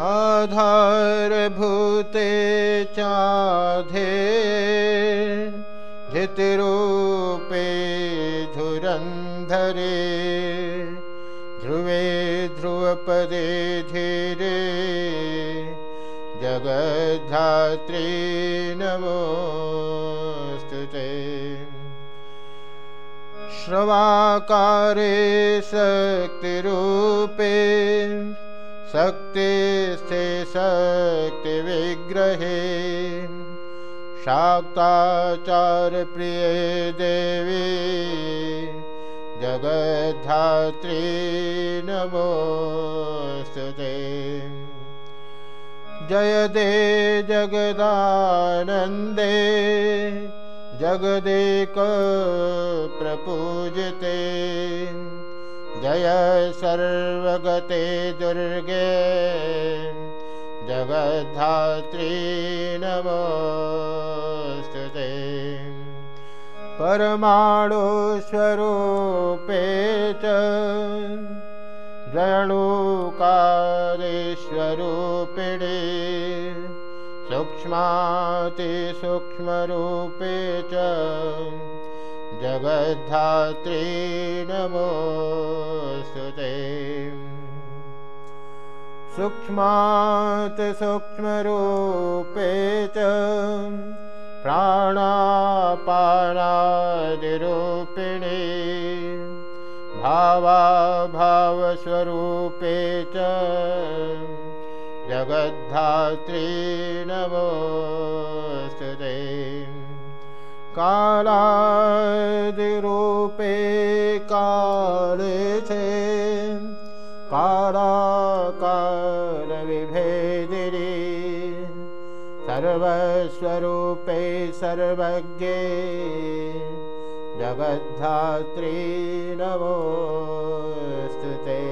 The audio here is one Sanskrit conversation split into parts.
आधारभूते चाधे धितिरूपे धुरन्धरे ध्रुवे ध्रुवपदे धीरे जगद्धात्री नमोस्तुते श्रवाकारे शक्तिरूपे शक्ति से शक्ति विग्रहे। शाक्ताचार प्रिय देवी जगद्धात्री नमोस्तुते। जय दे जगदानंदे जगदेक प्रपूजते। जय सर्वगते दुर्गे। जगद्धात्री नमोस्तुते परमाणुस्वरूपे च जणुकारेश्वरूपिणे सूक्ष्मातिसूक्ष्मरूपे च जगद्धात्री नमोस्तुते सूक्ष्मात् सूक्ष्मरूपे च प्राणापानादिरूपिणे भावाभावस्वरूपे च जगद्धात्री नमोस्तुते कालादिरूपे काले छे कालाकालविभेदिनी। सर्वस्वरूपे सर्वज्ञे। जगद्धात्री नमोस्तुते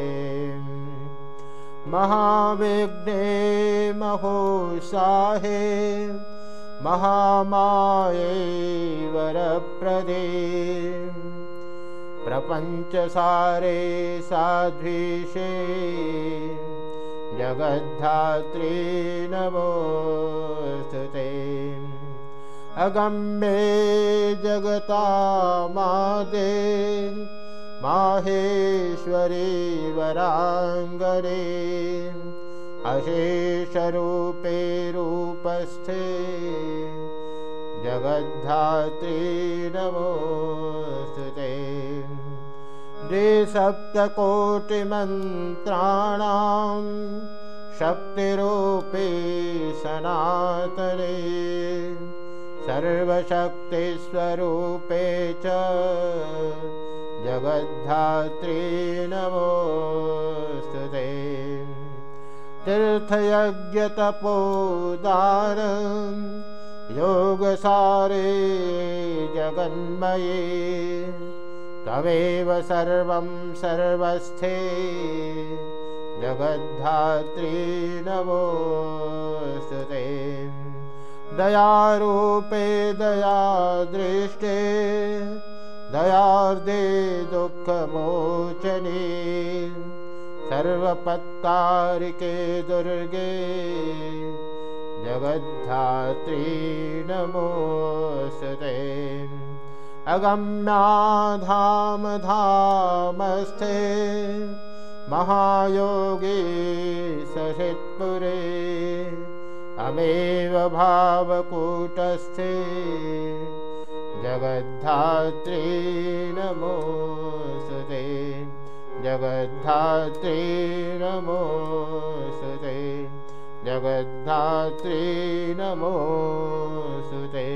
महाविघ्ने महोत्साहे महामाये वरप्रदे प्रपञ्चसारे साध्वीषे। जगद्धात्री नमोस्तुते अगम्ये जगता मादे माहेश्वरी वराङ्गरे अशेषरूपे रूपस्थे जगद्धात्री नमोस्तुते द्विसप्तकोटिमन्त्राणां शक्तिरूपे सनातने। सर्वशक्तिस्वरूपे च जगद्धात्री नमोस्तुते तीर्थयज्ञतपोदार योगसारे जगन्मये। तमेव सर्वं सर्वस्थे जगद्धात्री नमोस्तुते दयारूपे दयादृष्टे दयार्दे दुःखमोचने सर्वपत्तारिके दुर्गे जगद्धात्री नमोस्तुते अगम्याधामधामस्थे महायोगी सहित्पुरे अमेव भावकूटस्थे जगद्धात्री नमोस्तुते जगद्धात्री नमोस्तुते जगद्धात्री नमोस्तुते